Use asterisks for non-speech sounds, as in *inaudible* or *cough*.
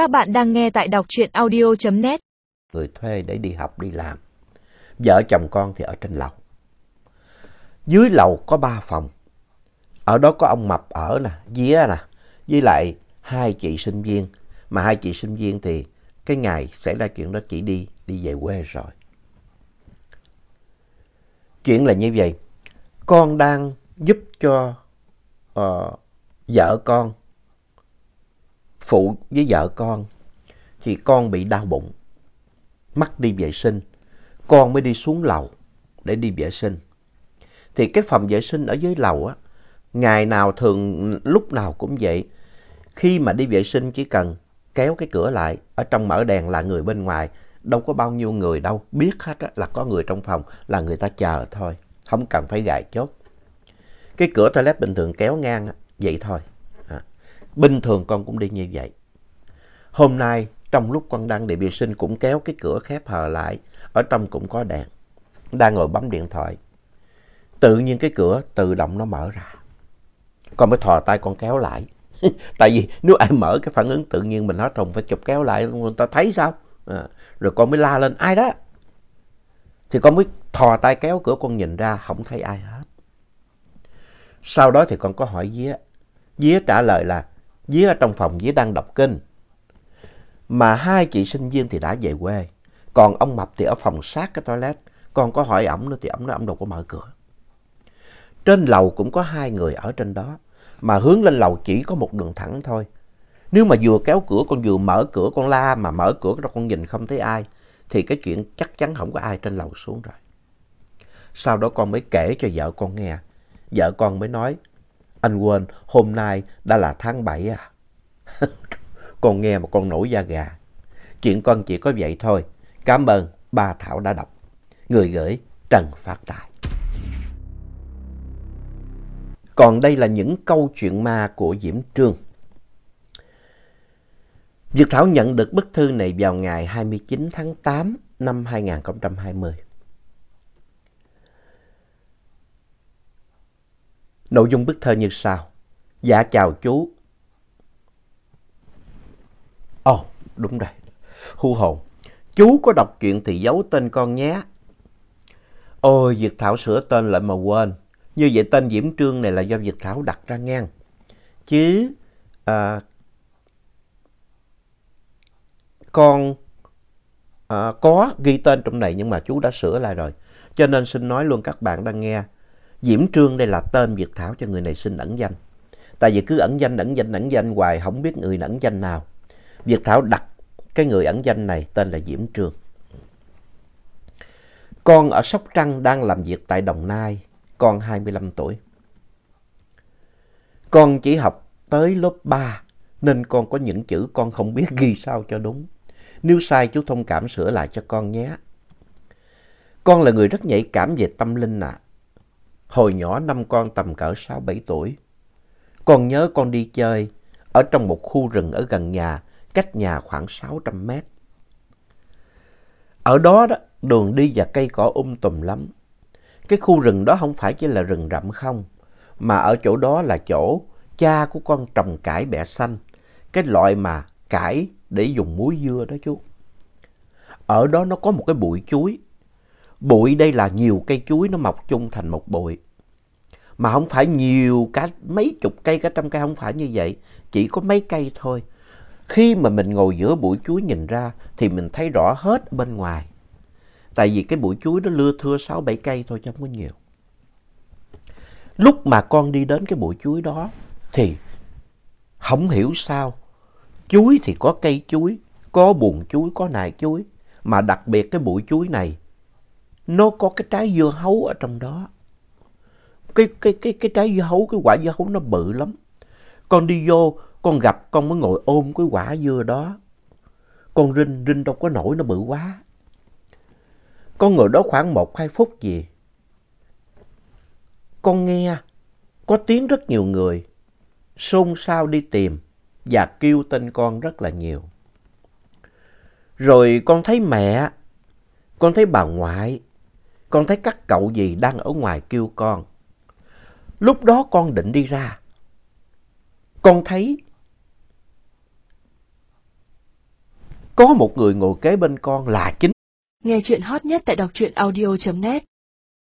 Các bạn đang nghe tại đọc truyện audio.net. Người thuê để đi học đi làm. Vợ chồng con thì ở trên lầu. Dưới lầu có ba phòng. Ở đó có ông Mập ở nè, día nè, với lại hai chị sinh viên. Mà hai chị sinh viên thì cái ngày xảy ra chuyện đó chỉ đi, đi về quê rồi. Chuyện là như vậy. Con đang giúp cho uh, vợ con, phụ với vợ con, thì con bị đau bụng, mắc đi vệ sinh. Con mới đi xuống lầu để đi vệ sinh. Thì cái phòng vệ sinh ở dưới lầu á, ngày nào thường lúc nào cũng vậy. Khi mà đi vệ sinh chỉ cần kéo cái cửa lại, ở trong mở đèn là người bên ngoài, đâu có bao nhiêu người đâu, biết hết á, là có người trong phòng là người ta chờ thôi, không cần phải gài chốt. Cái cửa toilet bình thường kéo ngang á, vậy thôi. Bình thường con cũng đi như vậy. Hôm nay trong lúc con đang đi vệ sinh cũng kéo cái cửa khép hờ lại, ở trong cũng có đèn, đang ngồi bấm điện thoại. Tự nhiên cái cửa tự động nó mở ra. Con mới thò tay con kéo lại. *laughs* Tại vì nếu ai mở cái phản ứng tự nhiên mình hết trùng phải chụp kéo lại, người ta thấy sao? À, rồi con mới la lên, ai đó? Thì con mới thò tay kéo cửa con nhìn ra, không thấy ai hết. Sau đó thì con có hỏi Día. Día trả lời là dí ở trong phòng dí đang đọc kinh. Mà hai chị sinh viên thì đã về quê. Còn ông Mập thì ở phòng sát cái toilet. Con có hỏi ổng nữa thì ổng nói ổng đâu có mở cửa. Trên lầu cũng có hai người ở trên đó. Mà hướng lên lầu chỉ có một đường thẳng thôi. Nếu mà vừa kéo cửa con vừa mở cửa con la mà mở cửa ra con nhìn không thấy ai. Thì cái chuyện chắc chắn không có ai trên lầu xuống rồi. Sau đó con mới kể cho vợ con nghe. Vợ con mới nói, anh quên, hôm nay đã là tháng 7 à. *laughs* con nghe mà con nổi da gà. Chuyện con chỉ có vậy thôi. Cảm ơn ba Thảo đã đọc. Người gửi Trần Phát Tài. Còn đây là những câu chuyện ma của Diễm Trương. Việt Thảo nhận được bức thư này vào ngày 29 tháng 8 năm 2020. Nội dung bức thơ như sau. Dạ chào chú. Ồ, oh, đúng rồi. Hu hồn. Chú có đọc chuyện thì giấu tên con nhé. Ôi, Việt Thảo sửa tên lại mà quên. Như vậy tên Diễm Trương này là do Việt Thảo đặt ra ngang. Chứ à, con à, có ghi tên trong này nhưng mà chú đã sửa lại rồi. Cho nên xin nói luôn các bạn đang nghe. Diễm Trương đây là tên Việt Thảo cho người này xin ẩn danh. Tại vì cứ ẩn danh, ẩn danh, ẩn danh hoài, không biết người ẩn danh nào. Việt Thảo đặt cái người ẩn danh này tên là Diễm Trương. Con ở Sóc Trăng đang làm việc tại Đồng Nai, con 25 tuổi. Con chỉ học tới lớp 3 nên con có những chữ con không biết ghi sao cho đúng. Nếu sai chú thông cảm sửa lại cho con nhé. Con là người rất nhạy cảm về tâm linh ạ. À. Hồi nhỏ năm con tầm cỡ 6-7 tuổi. Con nhớ con đi chơi ở trong một khu rừng ở gần nhà, cách nhà khoảng 600 mét. Ở đó, đó đường đi và cây cỏ um tùm lắm. Cái khu rừng đó không phải chỉ là rừng rậm không, mà ở chỗ đó là chỗ cha của con trồng cải bẹ xanh, cái loại mà cải để dùng muối dưa đó chú. Ở đó nó có một cái bụi chuối, Bụi đây là nhiều cây chuối nó mọc chung thành một bụi. Mà không phải nhiều cả mấy chục cây, cả trăm cây không phải như vậy. Chỉ có mấy cây thôi. Khi mà mình ngồi giữa bụi chuối nhìn ra thì mình thấy rõ hết bên ngoài. Tại vì cái bụi chuối nó lưa thưa sáu bảy cây thôi chứ không có nhiều. Lúc mà con đi đến cái bụi chuối đó thì không hiểu sao. Chuối thì có cây chuối, có buồn chuối, có nài chuối. Mà đặc biệt cái bụi chuối này nó có cái trái dưa hấu ở trong đó. Cái, cái, cái, cái trái dưa hấu, cái quả dưa hấu nó bự lắm. Con đi vô, con gặp, con mới ngồi ôm cái quả dưa đó. Con rinh, rinh đâu có nổi, nó bự quá. Con ngồi đó khoảng một hai phút gì. Con nghe, có tiếng rất nhiều người, xôn xao đi tìm và kêu tên con rất là nhiều. Rồi con thấy mẹ, con thấy bà ngoại, con thấy các cậu gì đang ở ngoài kêu con. Lúc đó con định đi ra. Con thấy có một người ngồi kế bên con là chính. Nghe chuyện hot nhất tại đọc truyện audio.net